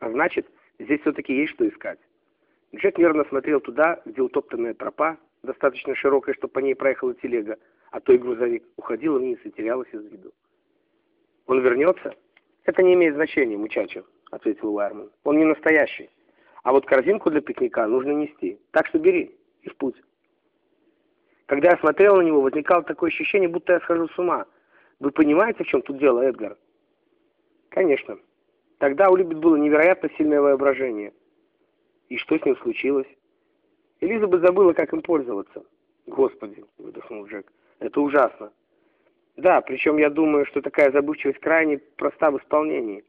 А значит, здесь все-таки есть что искать. Джек нервно смотрел туда, где утоптанная тропа, достаточно широкая, чтобы по ней проехала телега, а то и грузовик, уходила вниз и терялась из виду. «Он вернется?» «Это не имеет значения, мучачо», — ответил Уайерман. «Он не настоящий. А вот корзинку для пикника нужно нести. Так что бери и в путь». Когда я смотрел на него, возникало такое ощущение, будто я схожу с ума. Вы понимаете, в чем тут дело, Эдгар? Конечно. Тогда у Любит было невероятно сильное воображение. И что с ним случилось? Элизабет забыла, как им пользоваться. Господи, выдохнул Джек. Это ужасно. Да, причем я думаю, что такая забывчивость крайне проста в исполнении.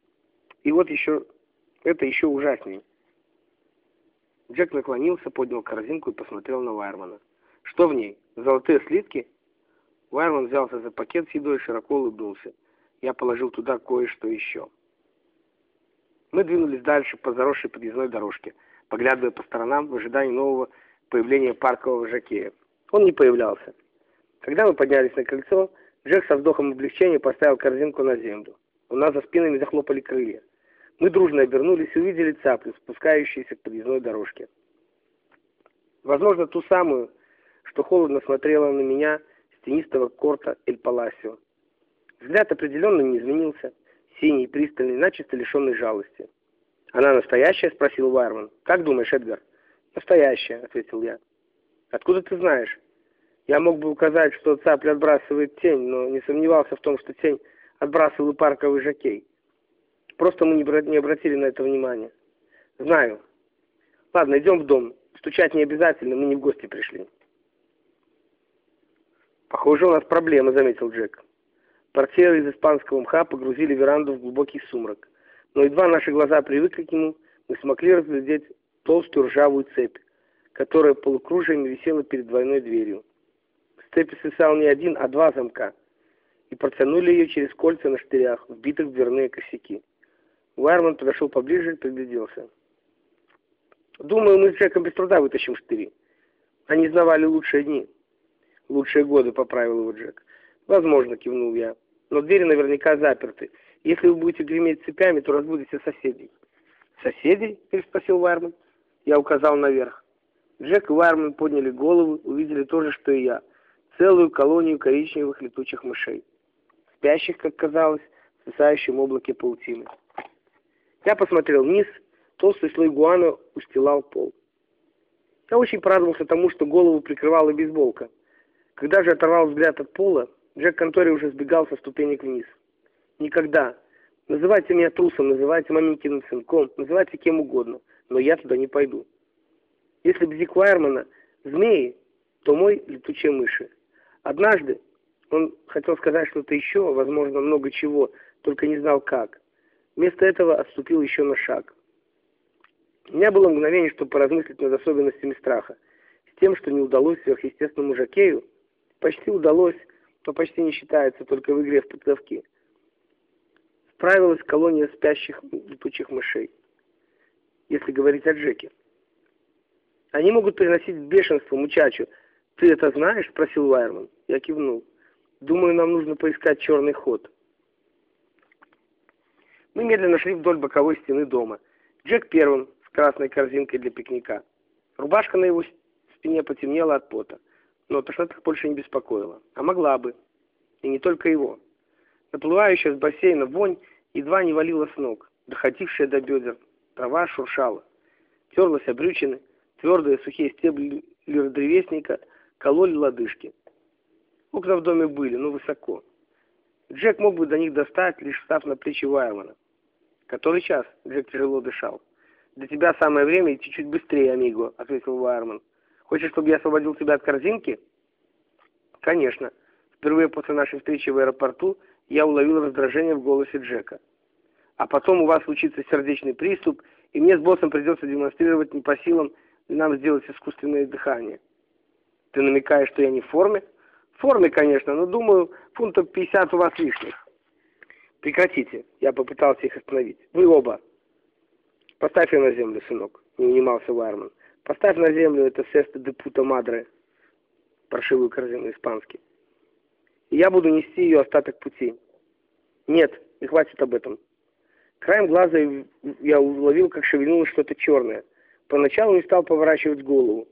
И вот еще, это еще ужаснее. Джек наклонился, поднял корзинку и посмотрел на Вайермана. Что в ней? Золотые слитки? Вайерман взялся за пакет с едой и широко улыбнулся. Я положил туда кое-что еще. Мы двинулись дальше по заросшей подъездной дорожке, поглядывая по сторонам в ожидании нового появления паркового жакея. Он не появлялся. Когда мы поднялись на кольцо, Джек со вздохом облегчения поставил корзинку на землю. У нас за спинами захлопали крылья. Мы дружно обернулись и увидели цаплю, спускающуюся к подъездной дорожке. Возможно, ту самую, что холодно смотрела на меня с тенистого корта Эль Паласио. Взгляд определенно не изменился, синий, пристальный, начисто лишенный жалости. «Она настоящая?» — спросил Вайерман. «Как думаешь, Эдгар?» «Настоящая», — ответил я. «Откуда ты знаешь?» Я мог бы указать, что цапля отбрасывает тень, но не сомневался в том, что тень отбрасывал и парковый жокей. Просто мы не обратили на это внимания. Знаю. Ладно, идем в дом. Стучать не обязательно, мы не в гости пришли. Похоже, у нас проблема, заметил Джек. Портьеры из испанского мха погрузили веранду в глубокий сумрак. Но едва наши глаза привыкли к нему, мы смогли разглядеть толстую ржавую цепь, которая полукружиями висела перед двойной дверью. С цепи свисал не один, а два замка, и протянули ее через кольца на штырях, вбитых в дверные косяки. Уайерман подошел поближе и пригляделся. «Думаю, мы с Джеком без труда вытащим штыри. Они знавали лучшие дни». «Лучшие годы», — поправил его Джек. «Возможно», — кивнул я. «Но двери наверняка заперты. Если вы будете греметь цепями, то разбудите соседей». «Соседей?» — переспросил Уайерман. Я указал наверх. Джек и Уайерман подняли головы, увидели то же, что и я. Целую колонию коричневых летучих мышей. Спящих, как казалось, в свисающем облаке паутины. Я посмотрел вниз, толстый слой гуана устилал пол. Я очень порадовался тому, что голову прикрывала бейсболка. Когда же оторвал взгляд от пола, Джек Контори уже сбегал со ступенек вниз. Никогда. Называйте меня трусом, называйте маменькиным сынком, называйте кем угодно, но я туда не пойду. Если бы Зик Вайермана змеи, то мой летучие мыши. Однажды он хотел сказать что-то еще, возможно, много чего, только не знал как. Вместо этого отступил еще на шаг. У меня было мгновение, чтобы поразмыслить над особенностями страха. С тем, что не удалось сверхъестественному Жакею, почти удалось, но почти не считается только в игре в подковки. Справилась колония спящих летучих мышей, если говорить о Джеке. Они могут приносить бешенство мучачу. «Ты это знаешь?» — спросил Вайерман. Я кивнул. «Думаю, нам нужно поискать черный ход». Мы медленно шли вдоль боковой стены дома. Джек первым, с красной корзинкой для пикника. Рубашка на его спине потемнела от пота. Но тошнота больше не беспокоила. А могла бы. И не только его. Наплывающая с бассейна вонь едва не валила с ног, доходившая до бедер. Трава шуршала. Терлась обрючины, твердые сухие стебли древесника кололи лодыжки. Окна в доме были, но высоко. Джек мог бы до них достать, лишь встав на плечи Вайермана. «Который час?» — Джек тяжело дышал. «Для тебя самое время идти чуть быстрее, амиго», — ответил Вайерман. «Хочешь, чтобы я освободил тебя от корзинки?» «Конечно». Впервые после нашей встречи в аэропорту я уловил раздражение в голосе Джека. «А потом у вас случится сердечный приступ, и мне с боссом придется демонстрировать не по силам нам сделать искусственное дыхание». «Ты намекаешь, что я не в форме?» «В форме, конечно, но, думаю, фунтов 50 у вас лишних». Прекратите. Я попытался их остановить. Вы оба. Поставь ее на землю, сынок. Не унимался Вайерман. Поставь на землю это сесто де пута мадре. Прошивую корзину испанский. И я буду нести ее остаток пути. Нет, не хватит об этом. Краем глаза я уловил, как шевельнулось что-то черное. Поначалу не стал поворачивать голову.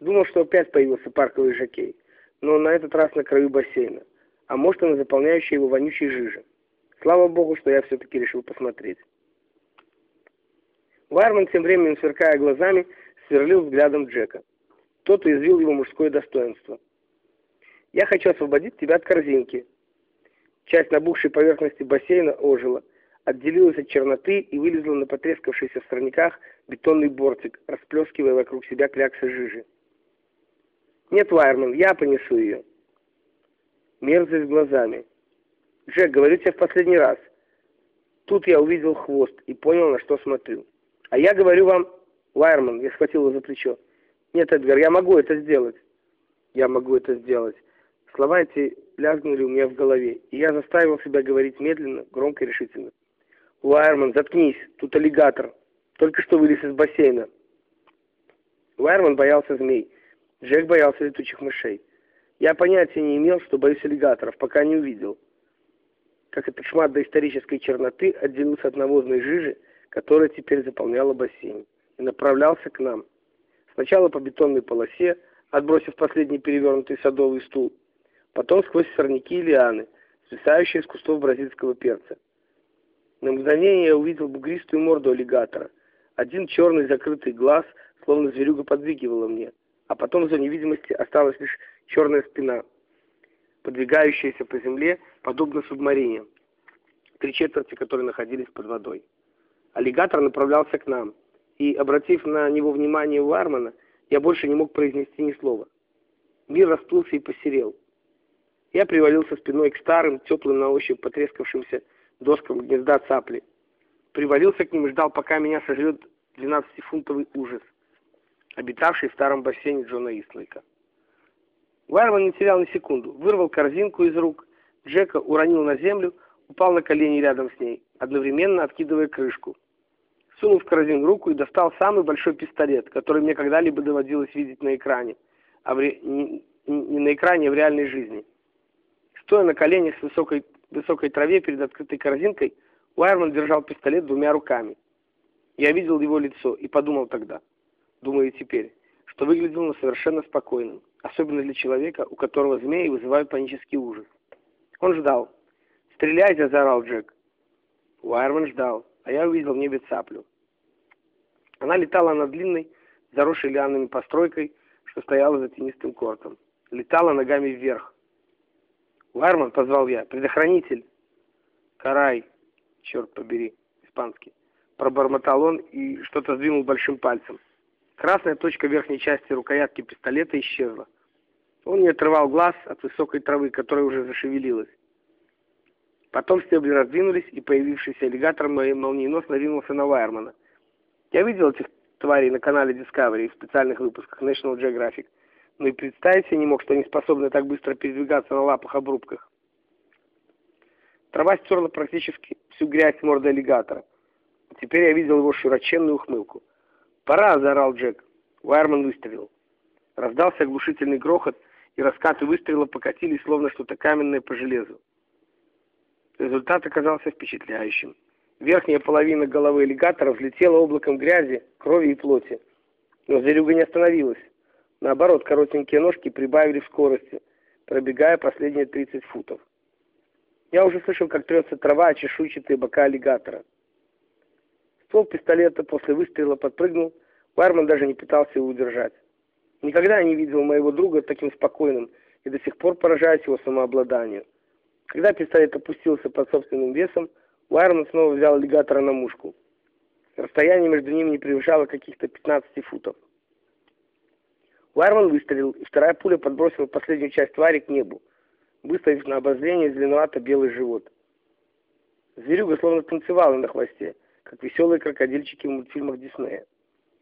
Думал, что опять появился парковый жокей, но на этот раз на краю бассейна, а может и на заполняющей его вонючей жиже. Слава богу, что я все-таки решил посмотреть. Вайерман тем временем, сверкая глазами, сверлил взглядом Джека. Тот уязвил его мужское достоинство. «Я хочу освободить тебя от корзинки». Часть набухшей поверхности бассейна ожила, отделилась от черноты и вылезла на потрескавшийся в сорняках бетонный бортик, расплескивая вокруг себя кляксы жижи. «Нет, Вайерман, я понесу ее». Мерзость глазами. «Джек, говорю тебе в последний раз». Тут я увидел хвост и понял, на что смотрю. «А я говорю вам...» Вайерман, я схватил его за плечо. «Нет, Эдгар, я могу это сделать». «Я могу это сделать». Слова эти лязгнули у меня в голове, и я заставил себя говорить медленно, громко и решительно. «Уайерман, заткнись, тут аллигатор. Только что вылез из бассейна». Уайерман боялся змей. Джек боялся летучих мышей. Я понятия не имел, что боюсь аллигаторов, пока не увидел, как этот шмат доисторической черноты отделился от навозной жижи, которая теперь заполняла бассейн, и направлялся к нам. Сначала по бетонной полосе, отбросив последний перевернутый садовый стул, потом сквозь сорняки и лианы, свисающие с кустов бразильского перца. На мгновение я увидел бугристую морду аллигатора. Один черный закрытый глаз, словно зверюга подвигивала мне, а потом в зоне видимости осталась лишь черная спина, подвигающаяся по земле, подобно субмарине, три четверти которой находились под водой. Аллигатор направлялся к нам, и, обратив на него внимание Уармана, я больше не мог произнести ни слова. Мир расплылся и посерел. Я привалился спиной к старым, теплым на ощупь потрескавшимся доскам гнезда цапли. Привалился к ним и ждал, пока меня сожрет 12-фунтовый ужас, обитавший в старом бассейне Джона Ислайка. Вайерман не терял ни секунду, вырвал корзинку из рук, Джека уронил на землю, упал на колени рядом с ней, одновременно откидывая крышку. Сунул в корзину руку и достал самый большой пистолет, который мне когда-либо доводилось видеть на экране, а в ре... не, не на экране, а в реальной жизни. Стоя на коленях с высокой, высокой траве перед открытой корзинкой, Уайерман держал пистолет двумя руками. Я видел его лицо и подумал тогда, думаю теперь, что выглядел он совершенно спокойным, особенно для человека, у которого змеи вызывают панический ужас. Он ждал. «Стреляйте!» – заорал Джек. Уайерман ждал, а я увидел в небе цаплю. Она летала над длинной, заросшей лианами постройкой, что стояла за тенистым кортом. Летала ногами вверх. «Уайерман!» – позвал я. «Предохранитель!» «Карай!» «Черт побери!» – испанский. Пробормотал он и что-то сдвинул большим пальцем. Красная точка верхней части рукоятки пистолета исчезла. Он не отрывал глаз от высокой травы, которая уже зашевелилась. Потом стебли раздвинулись, и появившийся аллигатор молниеносно ринулся на Вайермана. Я видел этих тварей на канале Discovery в специальных выпусках National Geographic, но и представить себе не мог, что они способны так быстро передвигаться на лапах-обрубках. Трава стерла практически всю грязь с морды аллигатора. Теперь я видел его широченную ухмылку. «Пора!» — заорал Джек. Вайерман выстрелил. Раздался оглушительный грохот, и раскаты выстрела покатились, словно что-то каменное по железу. Результат оказался впечатляющим. Верхняя половина головы аллигатора взлетела облаком грязи, крови и плоти. Но зверюга не остановилась. Наоборот, коротенькие ножки прибавили в скорости, пробегая последние 30 футов. Я уже слышал, как трется трава чешуйчатые бока аллигатора. Ствол пистолета после выстрела подпрыгнул, Вайерман даже не пытался его удержать. Никогда не видел моего друга таким спокойным и до сих пор поражаюсь его самообладанию. Когда пистолет опустился под собственным весом, Уайерман снова взял аллигатора на мушку. Расстояние между ними не превышало каких-то 15 футов. Уайерман выстрелил, и вторая пуля подбросила последнюю часть твари к небу, выставив на обозрение зеленовато-белый живот. Зверюга словно танцевала на хвосте, как веселые крокодильчики в мультфильмах Диснея.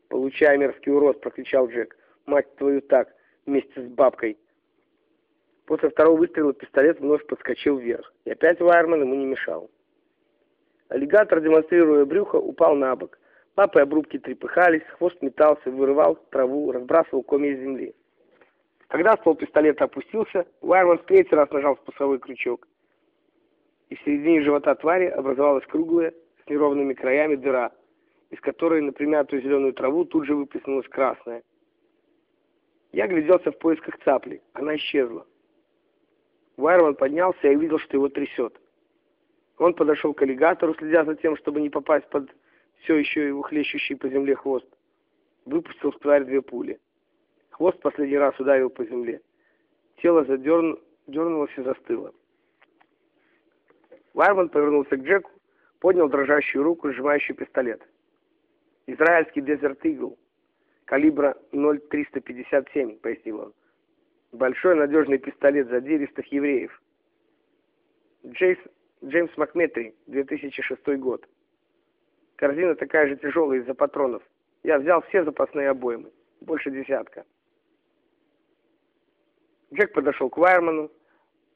«Получай мерзкий урод!» — прокричал Джек. «Мать твою так! Вместе с бабкой!» После второго выстрела пистолет вновь подскочил вверх, и опять Вайерман ему не мешал. Аллигатор, демонстрируя брюхо, упал на бок. Лапы обрубки трепыхались, хвост метался, вырывал траву, разбрасывал комья земли. Когда ствол пистолета опустился, Вайерман в третий раз нажал спусковой крючок, и в середине живота твари образовалось круглое, с неровными краями дыра, из которой на примятую зеленую траву тут же выплеснулась красная. Я гляделся в поисках цапли. Она исчезла. Вайерман поднялся и увидел, что его трясет. Он подошел к аллигатору, следя за тем, чтобы не попасть под все еще его хлещущий по земле хвост. Выпустил в тварь две пули. Хвост последний раз ударил по земле. Тело задерн... дернулось и застыло. Вайерман повернулся к Джеку, поднял дрожащую руку, сжимающую пистолет. «Израильский Desert Eagle, калибра 0,357», — пояснил он. «Большой надежный пистолет задиристых евреев». Джейс, Джеймс Макметри, 2006 год. Корзина такая же тяжелая из-за патронов. Я взял все запасные обоймы, больше десятка. Джек подошел к Вайерману,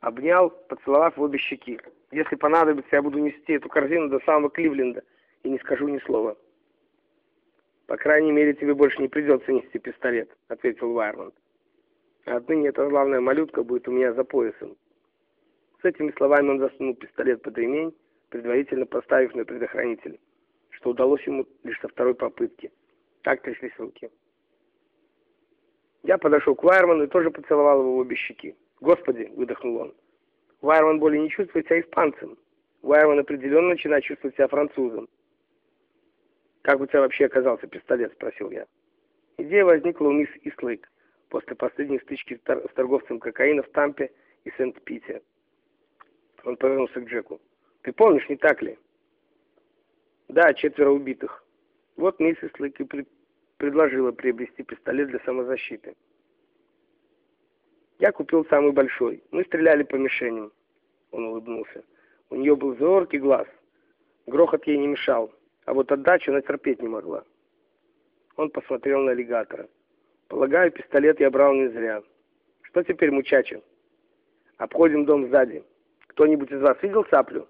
обнял, поцеловав в обе щеки. Если понадобится, я буду нести эту корзину до самого Кливленда и не скажу ни слова. По крайней мере, тебе больше не придется нести пистолет, ответил Вайерман. А отныне эта главная малютка будет у меня за поясом. С этими словами он засунул пистолет под ремень, предварительно поставив на предохранитель, что удалось ему лишь со второй попытки. Так тряслись руки. Я подошел к Вайерману и тоже поцеловал его в обе щеки. «Господи!» — выдохнул он. Вайерман более не чувствует себя испанцем. Вайерман определенно начинает чувствовать себя французом. «Как у тебя вообще оказался пистолет?» — спросил я. Идея возникла у мисс Ислейк после последней стычки с торговцем кокаина в Тампе и Сент-Пите. Он повернулся к Джеку. «Ты помнишь, не так ли?» «Да, четверо убитых. Вот мисс Ислейк и пред... предложила приобрести пистолет для самозащиты. Я купил самый большой. Мы стреляли по мишеням. Он улыбнулся. У нее был зоркий глаз. Грохот ей не мешал, а вот отдачу она терпеть не могла. Он посмотрел на аллигатора. Полагаю, пистолет я брал не зря. Что теперь, мучачо? Обходим дом сзади. Кто-нибудь из вас видел цаплю?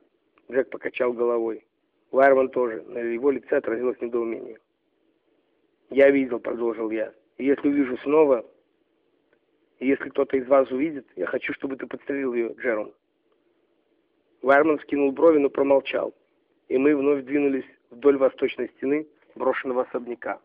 Джек покачал головой. Вайерман тоже. На его лице отразилось недоумение. «Я видел», — продолжил я. «И если увижу снова, и если кто-то из вас увидит, я хочу, чтобы ты подстрелил ее, Джером. Вайерман скинул брови, но промолчал, и мы вновь двинулись вдоль восточной стены брошенного особняка.